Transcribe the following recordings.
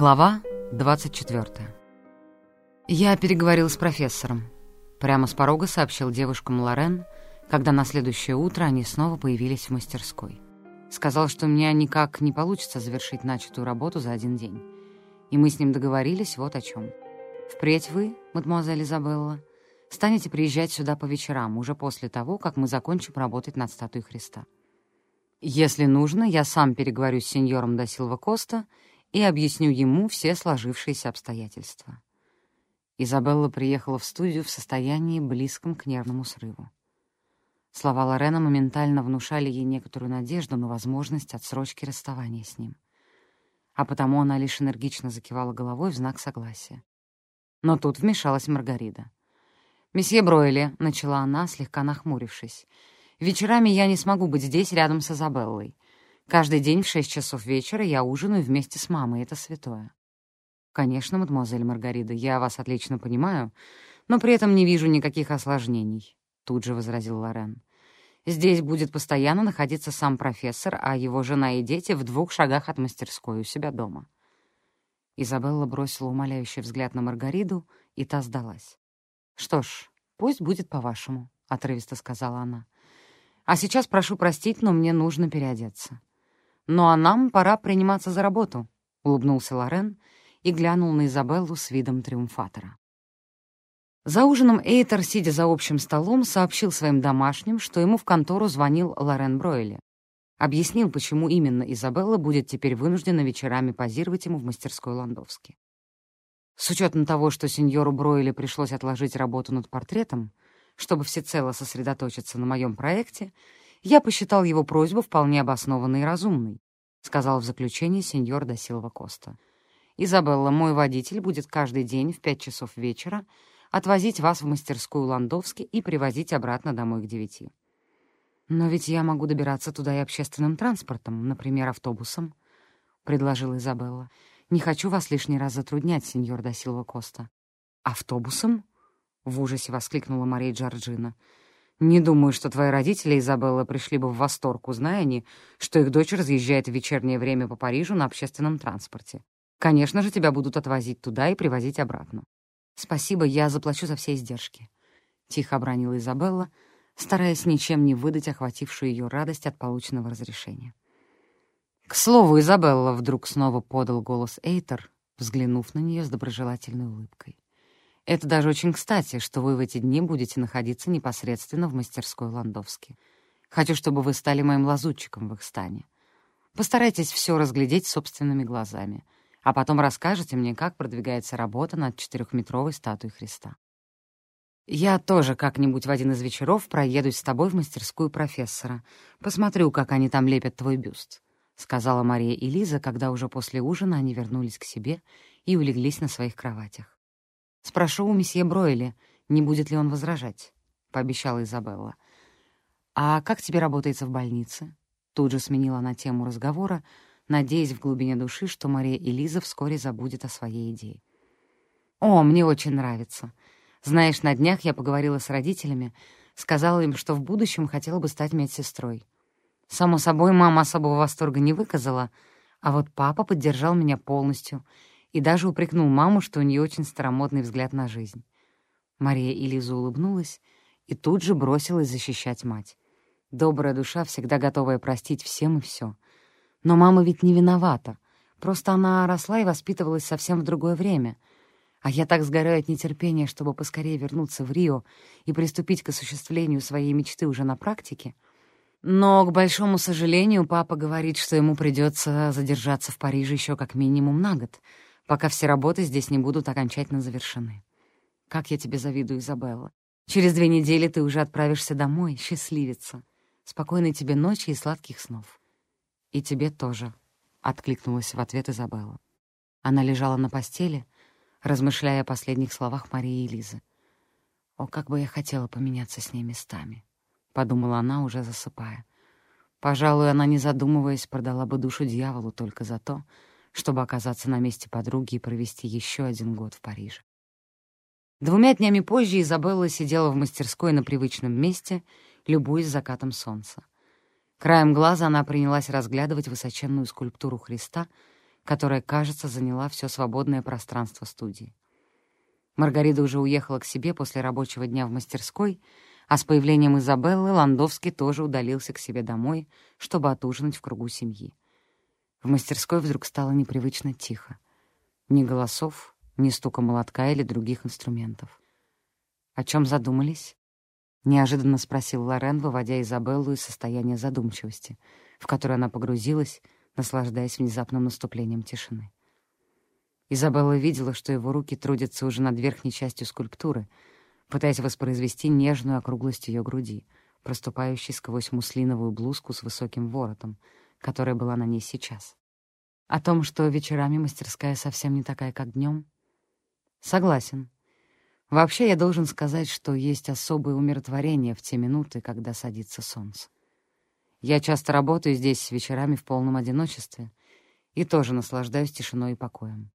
Глава 24. Я переговорил с профессором. Прямо с порога сообщил девушкам Лорен, когда на следующее утро они снова появились в мастерской. Сказал, что у меня никак не получится завершить начатую работу за один день. И мы с ним договорились вот о чем. Впредь вы, мадемуазель Изабелла, станете приезжать сюда по вечерам, уже после того, как мы закончим работать над статуей Христа. Если нужно, я сам переговорю с сеньором Досилва Коста — и объясню ему все сложившиеся обстоятельства. Изабелла приехала в студию в состоянии близком к нервному срыву. Слова Лорена моментально внушали ей некоторую надежду на возможность отсрочки расставания с ним. А потому она лишь энергично закивала головой в знак согласия. Но тут вмешалась Маргарита. «Месье Бройли», — начала она, слегка нахмурившись, — «вечерами я не смогу быть здесь рядом с Изабеллой. Каждый день в шесть часов вечера я ужинаю вместе с мамой, это святое. Конечно, мадемуазель Маргарита, я вас отлично понимаю, но при этом не вижу никаких осложнений, тут же возразил Лорен. Здесь будет постоянно находиться сам профессор, а его жена и дети в двух шагах от мастерской у себя дома. Изабелла бросила умоляющий взгляд на Маргариду, и та сдалась. «Что ж, пусть будет по-вашему», — отрывисто сказала она. «А сейчас прошу простить, но мне нужно переодеться». «Ну а нам пора приниматься за работу», — улыбнулся Лорен и глянул на Изабеллу с видом триумфатора. За ужином Эйтер, сидя за общим столом, сообщил своим домашним, что ему в контору звонил Лорен Бройли. Объяснил, почему именно Изабелла будет теперь вынуждена вечерами позировать ему в мастерской Ландовски. С учетом того, что сеньору Бройли пришлось отложить работу над портретом, чтобы всецело сосредоточиться на моем проекте, я посчитал его просьбу вполне обоснованной и разумной, сказал в заключении сеньор да Силва Коста. «Изабелла, мой водитель будет каждый день в пять часов вечера отвозить вас в мастерскую Ландовски и привозить обратно домой к девяти. «Но ведь я могу добираться туда и общественным транспортом, например, автобусом», — предложила Изабелла. «Не хочу вас лишний раз затруднять, сеньор да Силва Коста». «Автобусом?» — в ужасе воскликнула Мария Джорджина. Не думаю, что твои родители, Изабелла, пришли бы в восторг, узная они, что их дочь разъезжает в вечернее время по Парижу на общественном транспорте. Конечно же, тебя будут отвозить туда и привозить обратно. Спасибо, я заплачу за все издержки. Тихо обронила Изабелла, стараясь ничем не выдать охватившую ее радость от полученного разрешения. «К слову, Изабелла вдруг снова подал голос Эйтер, взглянув на нее с доброжелательной улыбкой. Это даже очень кстати, что вы в эти дни будете находиться непосредственно в мастерской Ландовски. Хочу, чтобы вы стали моим лазутчиком в их стане. Постарайтесь все разглядеть собственными глазами, а потом расскажете мне, как продвигается работа над четырехметровой статуей Христа. Я тоже как-нибудь в один из вечеров проедусь с тобой в мастерскую профессора. Посмотрю, как они там лепят твой бюст», — сказала Мария и Лиза, когда уже после ужина они вернулись к себе и улеглись на своих кроватях. «Спрошу у месье Бройли, не будет ли он возражать», — пообещала Изабелла. «А как тебе работается в больнице?» Тут же сменила она тему разговора, надеясь в глубине души, что Мария Лиза вскоре забудет о своей идее. «О, мне очень нравится. Знаешь, на днях я поговорила с родителями, сказала им, что в будущем хотела бы стать медсестрой. Само собой, мама особого восторга не выказала, а вот папа поддержал меня полностью — и даже упрекнул маму, что у нее очень старомодный взгляд на жизнь. Мария и Лиза улыбнулась и тут же бросилась защищать мать. Добрая душа, всегда готовая простить всем и все. Но мама ведь не виновата. Просто она росла и воспитывалась совсем в другое время. А я так сгораю от нетерпения, чтобы поскорее вернуться в Рио и приступить к осуществлению своей мечты уже на практике. Но, к большому сожалению, папа говорит, что ему придется задержаться в Париже еще как минимум на год — пока все работы здесь не будут окончательно завершены. Как я тебе завидую, Изабелла. Через две недели ты уже отправишься домой, счастливица. Спокойной тебе ночи и сладких снов. И тебе тоже, — откликнулась в ответ Изабелла. Она лежала на постели, размышляя о последних словах Марии и Лизы. «О, как бы я хотела поменяться с ней местами», — подумала она, уже засыпая. Пожалуй, она, не задумываясь, продала бы душу дьяволу только за то, чтобы оказаться на месте подруги и провести еще один год в Париже. Двумя днями позже Изабелла сидела в мастерской на привычном месте, любуясь закатом солнца. Краем глаза она принялась разглядывать высоченную скульптуру Христа, которая, кажется, заняла все свободное пространство студии. Маргарита уже уехала к себе после рабочего дня в мастерской, а с появлением Изабеллы Ландовский тоже удалился к себе домой, чтобы отужинать в кругу семьи. В мастерской вдруг стало непривычно тихо. Ни голосов, ни стука молотка или других инструментов. «О чем задумались?» — неожиданно спросил Лорен, выводя Изабеллу из состояния задумчивости, в которое она погрузилась, наслаждаясь внезапным наступлением тишины. Изабелла видела, что его руки трудятся уже над верхней частью скульптуры, пытаясь воспроизвести нежную округлость ее груди, проступающей сквозь муслиновую блузку с высоким воротом, которая была на ней сейчас. О том, что вечерами мастерская совсем не такая, как днем? Согласен. Вообще, я должен сказать, что есть особое умиротворение в те минуты, когда садится солнце. Я часто работаю здесь вечерами в полном одиночестве и тоже наслаждаюсь тишиной и покоем.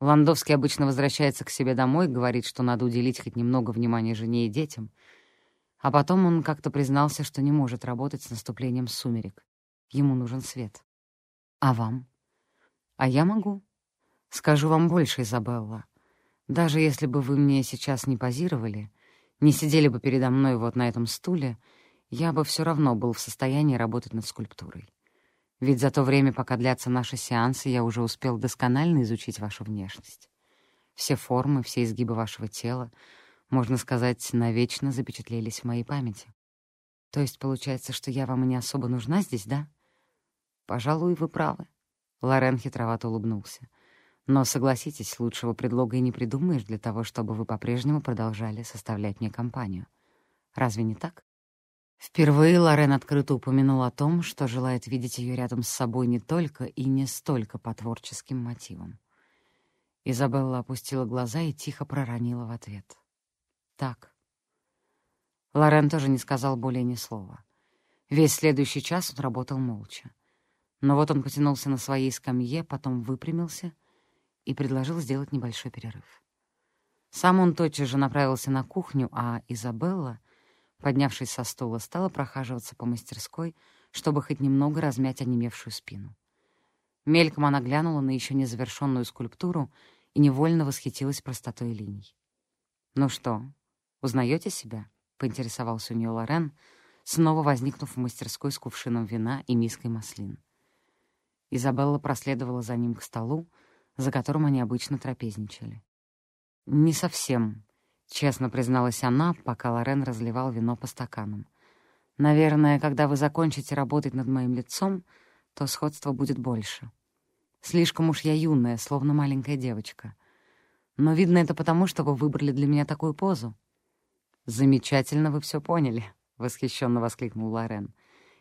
Ландовский обычно возвращается к себе домой, говорит, что надо уделить хоть немного внимания жене и детям, а потом он как-то признался, что не может работать с наступлением сумерек. Ему нужен свет. А вам? А я могу. Скажу вам больше, Изабелла. Даже если бы вы мне сейчас не позировали, не сидели бы передо мной вот на этом стуле, я бы все равно был в состоянии работать над скульптурой. Ведь за то время, пока длятся наши сеансы, я уже успел досконально изучить вашу внешность. Все формы, все изгибы вашего тела, можно сказать, навечно запечатлелись в моей памяти. То есть получается, что я вам и не особо нужна здесь, да? Пожалуй, вы правы. Лорен хитровато улыбнулся. Но, согласитесь, лучшего предлога и не придумаешь для того, чтобы вы по-прежнему продолжали составлять мне компанию. Разве не так? Впервые Лорен открыто упомянул о том, что желает видеть ее рядом с собой не только и не столько по творческим мотивам. Изабелла опустила глаза и тихо проронила в ответ. «Так». Лорен тоже не сказал более ни слова. Весь следующий час он работал молча. Но вот он потянулся на своей скамье, потом выпрямился и предложил сделать небольшой перерыв. Сам он тотчас же направился на кухню, а Изабелла — Поднявшись со стула, стала прохаживаться по мастерской, чтобы хоть немного размять онемевшую спину. Мельком она глянула на еще незавершенную скульптуру и невольно восхитилась простотой линий. «Ну что, узнаете себя?» — поинтересовался у нее Лорен, снова возникнув в мастерской с кувшином вина и миской маслин. Изабелла проследовала за ним к столу, за которым они обычно трапезничали. «Не совсем», — честно призналась она, пока Лорен разливал вино по стаканам. «Наверное, когда вы закончите работать над моим лицом, то сходства будет больше. Слишком уж я юная, словно маленькая девочка. Но, видно, это потому, что вы выбрали для меня такую позу». «Замечательно вы все поняли», — восхищенно воскликнул Лорен.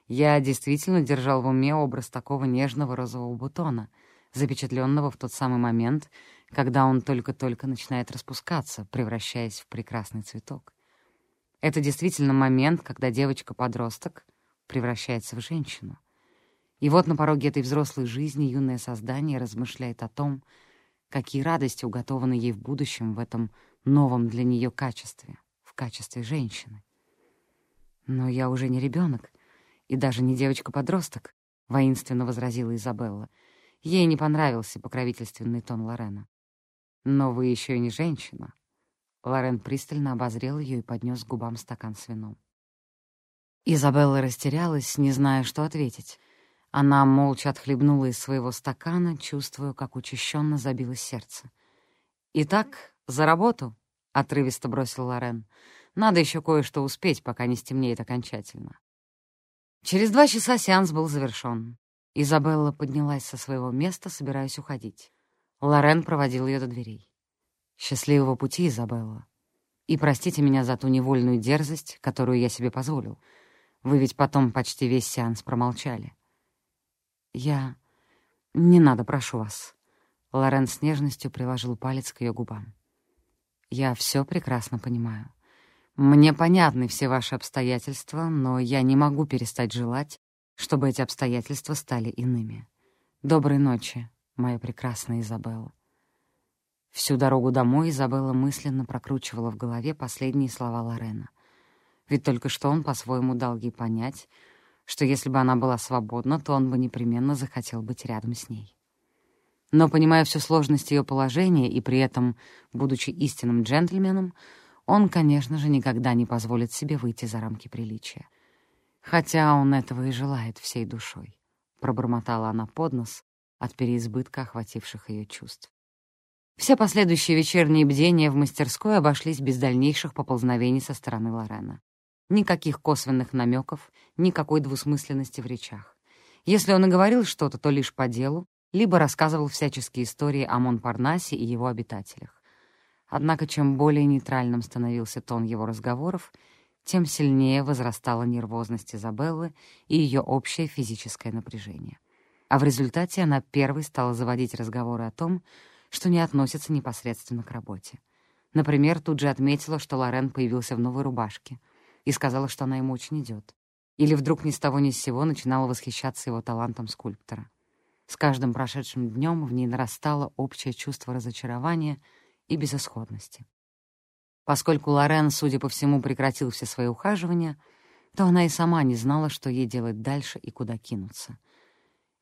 «Я действительно держал в уме образ такого нежного розового бутона, запечатленного в тот самый момент, когда он только-только начинает распускаться, превращаясь в прекрасный цветок. Это действительно момент, когда девочка-подросток превращается в женщину. И вот на пороге этой взрослой жизни юное создание размышляет о том, какие радости уготованы ей в будущем в этом новом для нее качестве, в качестве женщины. «Но я уже не ребенок и даже не девочка-подросток», — воинственно возразила Изабелла. Ей не понравился покровительственный тон Лорена. «Но вы еще и не женщина». Лорен пристально обозрел ее и поднес к губам стакан с вином. Изабелла растерялась, не зная, что ответить. Она молча отхлебнула из своего стакана, чувствуя, как учащенно забилось сердце. «Итак, за работу!» — отрывисто бросил Лорен. «Надо еще кое-что успеть, пока не стемнеет окончательно». Через два часа сеанс был завершен. Изабелла поднялась со своего места, собираясь уходить. Лорен проводил ее до дверей. «Счастливого пути, Изабелла. И простите меня за ту невольную дерзость, которую я себе позволил. Вы ведь потом почти весь сеанс промолчали». «Я... Не надо, прошу вас». Лорен с нежностью приложил палец к ее губам. «Я все прекрасно понимаю. Мне понятны все ваши обстоятельства, но я не могу перестать желать, чтобы эти обстоятельства стали иными. Доброй ночи, моя прекрасная Изабелла. Всю дорогу домой Изабелла мысленно прокручивала в голове последние слова Лорена. Ведь только что он по-своему дал ей понять, что если бы она была свободна, то он бы непременно захотел быть рядом с ней. Но, понимая всю сложность ее положения и при этом, будучи истинным джентльменом, он, конечно же, никогда не позволит себе выйти за рамки приличия. Хотя он этого и желает всей душой, — пробормотала она под нос от переизбытка охвативших ее чувств. Все последующие вечерние бдения в мастерской обошлись без дальнейших поползновений со стороны Лорена. Никаких косвенных намеков, никакой двусмысленности в речах. Если он и говорил что-то, то лишь по делу, либо рассказывал всяческие истории о Монпарнасе и его обитателях. Однако чем более нейтральным становился тон его разговоров, тем сильнее возрастала нервозность Изабеллы и ее общее физическое напряжение. А в результате она первой стала заводить разговоры о том, что не относится непосредственно к работе. Например, тут же отметила, что Лорен появился в новой рубашке и сказала, что она ему очень идет. Или вдруг ни с того ни с сего начинала восхищаться его талантом скульптора. С каждым прошедшим днем в ней нарастало общее чувство разочарования и безысходности. Поскольку Лорен, судя по всему, прекратил все свои ухаживания, то она и сама не знала, что ей делать дальше и куда кинуться.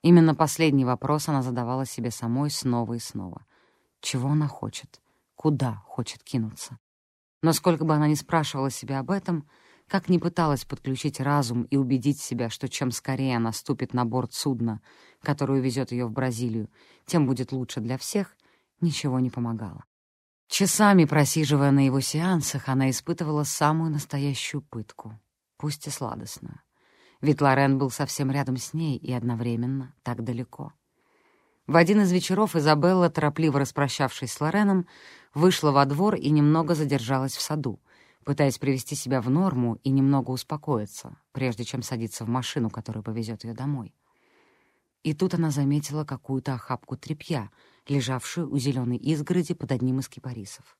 Именно последний вопрос она задавала себе самой снова и снова. Чего она хочет? Куда хочет кинуться? Но сколько бы она ни спрашивала себя об этом, как ни пыталась подключить разум и убедить себя, что чем скорее она ступит на борт судна, которое увезет ее в Бразилию, тем будет лучше для всех, ничего не помогало. Часами просиживая на его сеансах, она испытывала самую настоящую пытку, пусть и сладостную. Ведь Лорен был совсем рядом с ней и одновременно так далеко. В один из вечеров Изабелла, торопливо распрощавшись с Лореном, вышла во двор и немного задержалась в саду, пытаясь привести себя в норму и немного успокоиться, прежде чем садиться в машину, которая повезет ее домой. И тут она заметила какую-то охапку тряпья, лежавшую у зеленой изгороди под одним из кипарисов.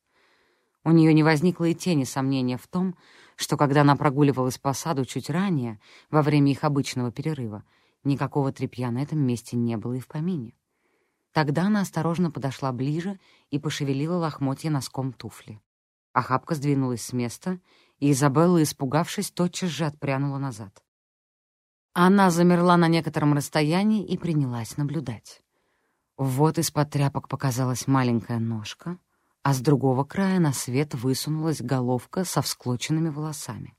У нее не возникло и тени сомнения в том, что когда она прогуливалась по саду чуть ранее, во время их обычного перерыва, никакого тряпья на этом месте не было и в помине. Тогда она осторожно подошла ближе и пошевелила лохмотья носком туфли. Охапка сдвинулась с места, и Изабелла, испугавшись, тотчас же отпрянула назад. Она замерла на некотором расстоянии и принялась наблюдать. Вот из-под тряпок показалась маленькая ножка, а с другого края на свет высунулась головка со всклоченными волосами.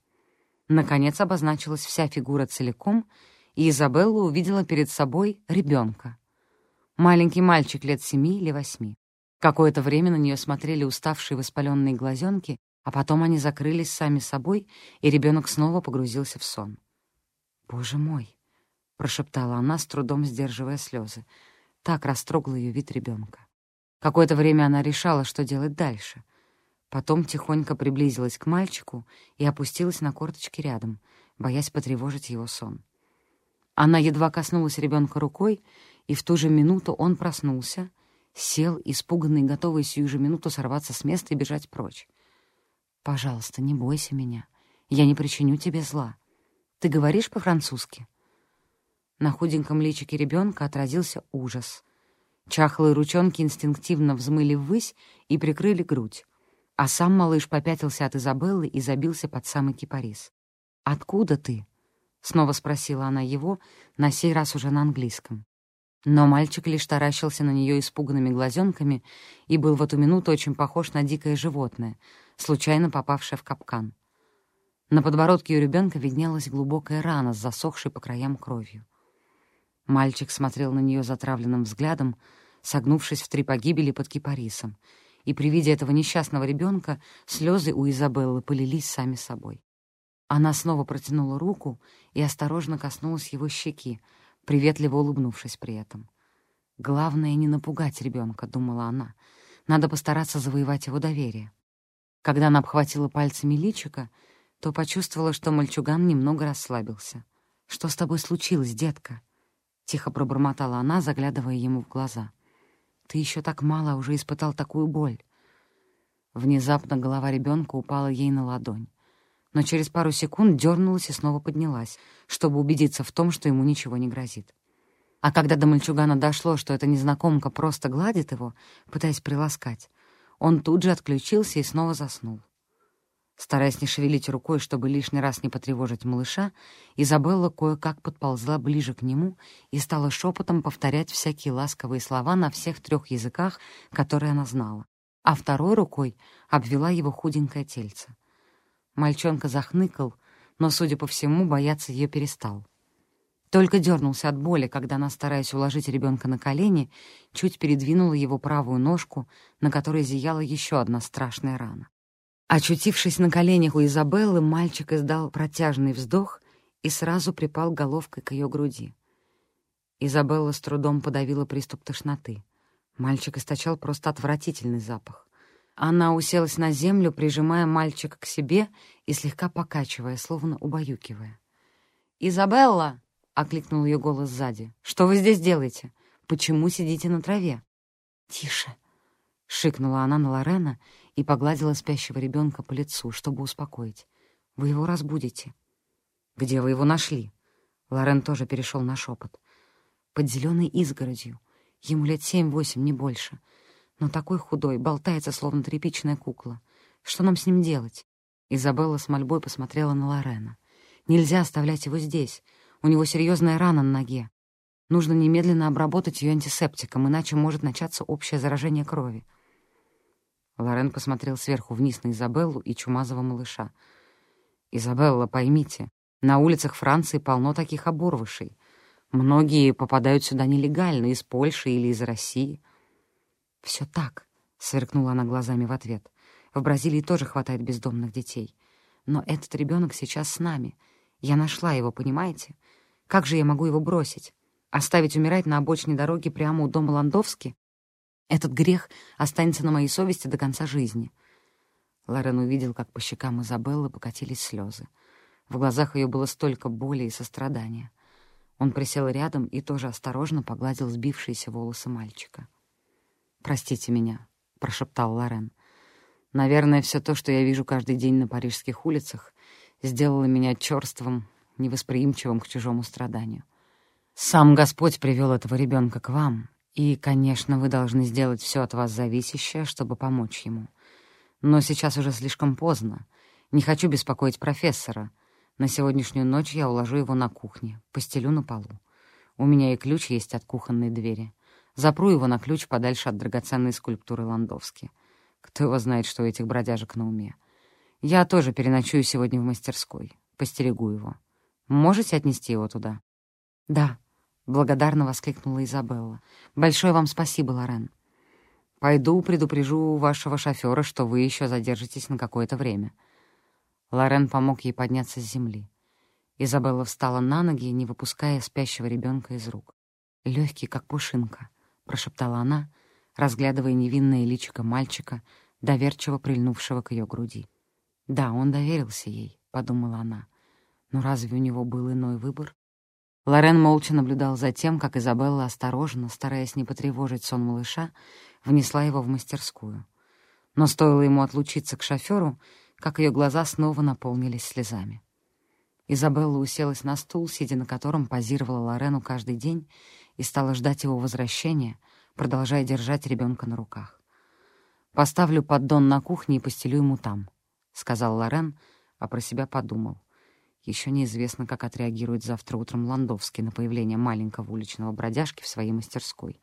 Наконец обозначилась вся фигура целиком, и Изабелла увидела перед собой ребенка — Маленький мальчик лет семи или восьми. Какое-то время на нее смотрели уставшие воспаленные глазенки, а потом они закрылись сами собой, и ребенок снова погрузился в сон. «Боже мой!» — прошептала она, с трудом сдерживая слезы. Так растрогал ее вид ребенка. Какое-то время она решала, что делать дальше. Потом тихонько приблизилась к мальчику и опустилась на корточки рядом, боясь потревожить его сон. Она едва коснулась ребенка рукой, и в ту же минуту он проснулся, сел, испуганный, готовый сию же минуту сорваться с места и бежать прочь. «Пожалуйста, не бойся меня. Я не причиню тебе зла. Ты говоришь по-французски?» На худеньком личике ребенка отразился ужас. Чахлые ручонки инстинктивно взмыли ввысь и прикрыли грудь, а сам малыш попятился от Изабеллы и забился под самый кипарис. «Откуда ты?» — снова спросила она его, на сей раз уже на английском. Но мальчик лишь таращился на нее испуганными глазенками и был в эту минуту очень похож на дикое животное, случайно попавшее в капкан. На подбородке у ребенка виднелась глубокая рана с засохшей по краям кровью. Мальчик смотрел на нее затравленным взглядом, согнувшись в три погибели под кипарисом, и при виде этого несчастного ребенка слезы у Изабеллы полились сами собой. Она снова протянула руку и осторожно коснулась его щеки, приветливо улыбнувшись при этом. «Главное — не напугать ребенка», — думала она. «Надо постараться завоевать его доверие». Когда она обхватила пальцами личика, то почувствовала, что мальчуган немного расслабился. «Что с тобой случилось, детка?» — тихо пробормотала она, заглядывая ему в глаза. «Ты еще так мало уже испытал такую боль». Внезапно голова ребенка упала ей на ладонь но через пару секунд дернулась и снова поднялась, чтобы убедиться в том, что ему ничего не грозит. А когда до мальчугана дошло, что эта незнакомка просто гладит его, пытаясь приласкать, он тут же отключился и снова заснул. Стараясь не шевелить рукой, чтобы лишний раз не потревожить малыша, Изабелла кое-как подползла ближе к нему и стала шепотом повторять всякие ласковые слова на всех трех языках, которые она знала, а второй рукой обвела его худенькое тельце. Мальчонка захныкал, но, судя по всему, бояться ее перестал. Только дернулся от боли, когда она, стараясь уложить ребенка на колени, чуть передвинула его правую ножку, на которой зияла еще одна страшная рана. Очутившись на коленях у Изабеллы, мальчик издал протяжный вздох и сразу припал головкой к ее груди. Изабелла с трудом подавила приступ тошноты. Мальчик источал просто отвратительный запах. Она уселась на землю, прижимая мальчика к себе и слегка покачивая, словно убаюкивая. «Изабелла!» — окликнул ее голос сзади. «Что вы здесь делаете? Почему сидите на траве?» «Тише!» — шикнула она на Лорена и погладила спящего ребенка по лицу, чтобы успокоить. «Вы его разбудите». «Где вы его нашли?» Лорен тоже перешел на шепот. «Под зеленой изгородью. Ему лет семь-восемь, не больше. Но такой худой, болтается, словно тряпичная кукла. Что нам с ним делать?» Изабелла с мольбой посмотрела на Лорена. «Нельзя оставлять его здесь. У него серьезная рана на ноге. Нужно немедленно обработать ее антисептиком, иначе может начаться общее заражение крови. Лорен посмотрел сверху вниз на Изабеллу и чумазого малыша. «Изабелла, поймите, на улицах Франции полно таких оборвышей. Многие попадают сюда нелегально, из Польши или из России». «Все так», — сверкнула она глазами в ответ. «В Бразилии тоже хватает бездомных детей. Но этот ребенок сейчас с нами. Я нашла его, понимаете? Как же я могу его бросить? Оставить умирать на обочине дороги прямо у дома Ландовски? Этот грех останется на моей совести до конца жизни. Лорен увидел, как по щекам Изабеллы покатились слезы. В глазах ее было столько боли и сострадания. Он присел рядом и тоже осторожно погладил сбившиеся волосы мальчика. «Простите меня», — прошептал Лорен. «Наверное, все то, что я вижу каждый день на парижских улицах, сделало меня черствым, невосприимчивым к чужому страданию. Сам Господь привел этого ребенка к вам, и, конечно, вы должны сделать все от вас зависящее, чтобы помочь ему. Но сейчас уже слишком поздно. Не хочу беспокоить профессора. На сегодняшнюю ночь я уложу его на кухне, постелю на полу. У меня и ключ есть от кухонной двери. Запру его на ключ подальше от драгоценной скульптуры Ландовски. Кто его знает, что у этих бродяжек на уме. Я тоже переночую сегодня в мастерской. Постерегу его. Можете отнести его туда? Да, — благодарно воскликнула Изабелла. «Большое вам спасибо, Лорен. Пойду предупрежу вашего шофера, что вы еще задержитесь на какое-то время». Лорен помог ей подняться с земли. Изабелла встала на ноги, не выпуская спящего ребенка из рук. Легкий, как пушинка», — прошептала она, разглядывая невинное личико мальчика, доверчиво прильнувшего к ее груди. «Да, он доверился ей», — подумала она. «Но разве у него был иной выбор?» Лорен молча наблюдал за тем, как Изабелла осторожно, стараясь не потревожить сон малыша, внесла его в мастерскую. Но стоило ему отлучиться к шоферу, как ее глаза снова наполнились слезами. Изабелла уселась на стул, сидя на котором позировала Лорену каждый день, и стала ждать его возвращения, продолжая держать ребенка на руках. «Поставлю поддон на кухне и постелю ему там», — сказал Лорен, а про себя подумал — еще неизвестно, как отреагирует завтра утром Ландовский на появление маленького уличного бродяжки в своей мастерской.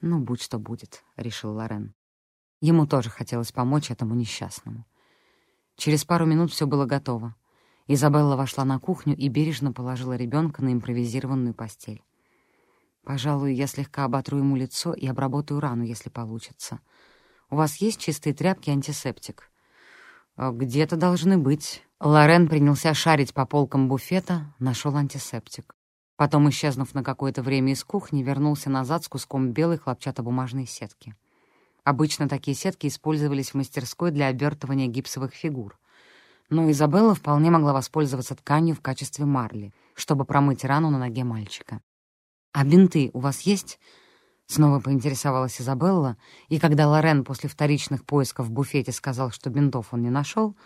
«Ну, будь что будет», — решил Лорен. Ему тоже хотелось помочь этому несчастному. Через пару минут все было готово. Изабелла вошла на кухню и бережно положила ребенка на импровизированную постель. «Пожалуй, я слегка оботру ему лицо и обработаю рану, если получится. У вас есть чистые тряпки и антисептик?» «А «Где-то должны быть», Лорен принялся шарить по полкам буфета, нашел антисептик. Потом, исчезнув на какое-то время из кухни, вернулся назад с куском белой хлопчатобумажной сетки. Обычно такие сетки использовались в мастерской для обертывания гипсовых фигур. Но Изабелла вполне могла воспользоваться тканью в качестве марли, чтобы промыть рану на ноге мальчика. «А бинты у вас есть?» Снова поинтересовалась Изабелла, и когда Лорен после вторичных поисков в буфете сказал, что бинтов он не нашел,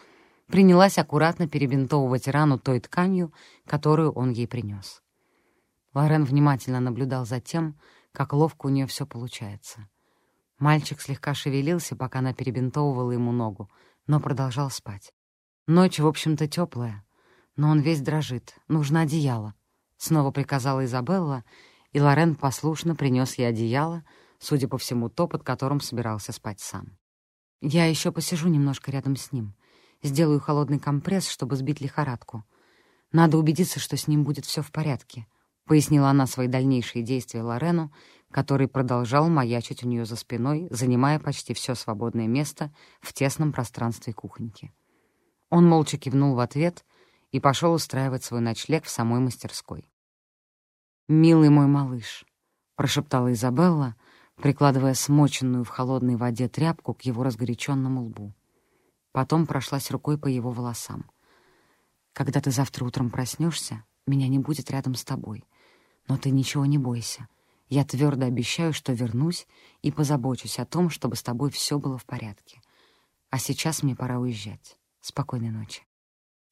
принялась аккуратно перебинтовывать рану той тканью, которую он ей принес. Лорен внимательно наблюдал за тем, как ловко у нее все получается. Мальчик слегка шевелился, пока она перебинтовывала ему ногу, но продолжал спать. Ночь, в общем-то, теплая, но он весь дрожит. Нужно одеяло. Снова приказала Изабелла, и Лорен послушно принес ей одеяло, судя по всему, то, под которым собирался спать сам. Я еще посижу немножко рядом с ним. Сделаю холодный компресс, чтобы сбить лихорадку. Надо убедиться, что с ним будет все в порядке, — пояснила она свои дальнейшие действия Лорену, который продолжал маячить у нее за спиной, занимая почти все свободное место в тесном пространстве кухоньки. Он молча кивнул в ответ и пошел устраивать свой ночлег в самой мастерской. «Милый мой малыш», — прошептала Изабелла, прикладывая смоченную в холодной воде тряпку к его разгоряченному лбу. Потом прошлась рукой по его волосам. «Когда ты завтра утром проснешься, меня не будет рядом с тобой. Но ты ничего не бойся. Я твердо обещаю, что вернусь и позабочусь о том, чтобы с тобой все было в порядке. А сейчас мне пора уезжать. Спокойной ночи».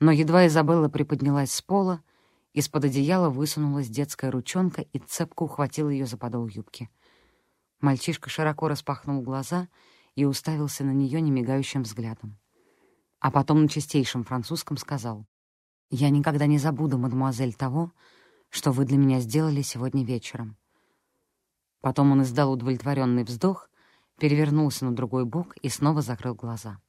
Но едва Изабелла приподнялась с пола, из-под одеяла высунулась детская ручонка и цепко ухватила ее за подол юбки. Мальчишка широко распахнул глаза и уставился на нее немигающим взглядом. А потом на чистейшем французском сказал, «Я никогда не забуду, мадемуазель, того, что вы для меня сделали сегодня вечером». Потом он издал удовлетворенный вздох, перевернулся на другой бок и снова закрыл глаза.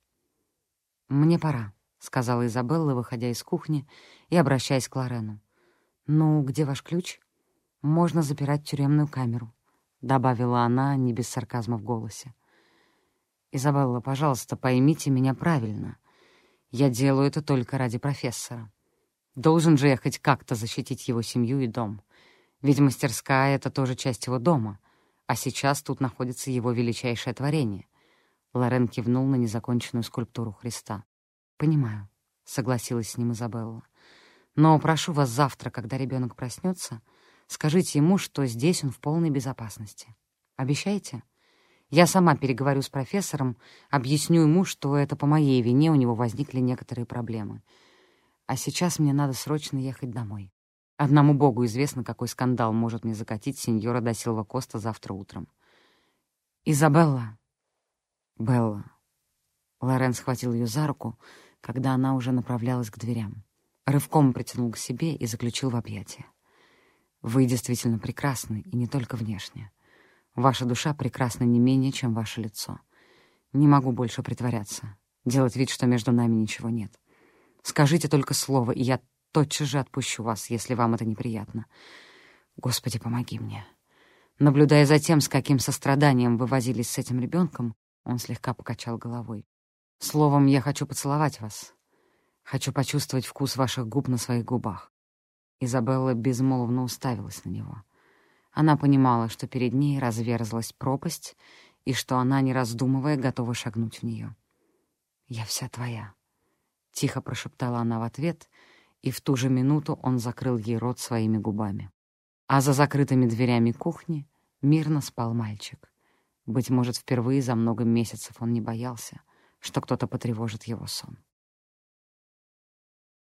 «Мне пора», — сказала Изабелла, выходя из кухни и обращаясь к Лорену. «Ну, где ваш ключ? Можно запирать тюремную камеру», — добавила она, не без сарказма в голосе. «Изабелла, пожалуйста, поймите меня правильно. Я делаю это только ради профессора. Должен же я хоть как-то защитить его семью и дом. Ведь мастерская — это тоже часть его дома, а сейчас тут находится его величайшее творение. Лорен кивнул на незаконченную скульптуру Христа. «Понимаю», — согласилась с ним Изабелла. «Но прошу вас завтра, когда ребенок проснется, скажите ему, что здесь он в полной безопасности. Обещаете?» Я сама переговорю с профессором, объясню ему, что это по моей вине у него возникли некоторые проблемы. А сейчас мне надо срочно ехать домой. Одному богу известно, какой скандал может мне закатить сеньора да Силва Коста завтра утром. «Изабелла!» «Белла!» Лорен схватил ее за руку, когда она уже направлялась к дверям. Рывком притянул к себе и заключил в объятия. «Вы действительно прекрасны, и не только внешне. Ваша душа прекрасна не менее, чем ваше лицо. Не могу больше притворяться, делать вид, что между нами ничего нет. Скажите только слово, и я тотчас же отпущу вас, если вам это неприятно. Господи, помоги мне. Наблюдая за тем, с каким состраданием вы возились с этим ребенком, он слегка покачал головой. Словом, я хочу поцеловать вас. Хочу почувствовать вкус ваших губ на своих губах. Изабелла безмолвно уставилась на него. Она понимала, что перед ней разверзлась пропасть и что она, не раздумывая, готова шагнуть в нее. «Я вся твоя», — тихо прошептала она в ответ, и в ту же минуту он закрыл ей рот своими губами. А за закрытыми дверями кухни мирно спал мальчик. Быть может, впервые за много месяцев он не боялся, что кто-то потревожит его сон.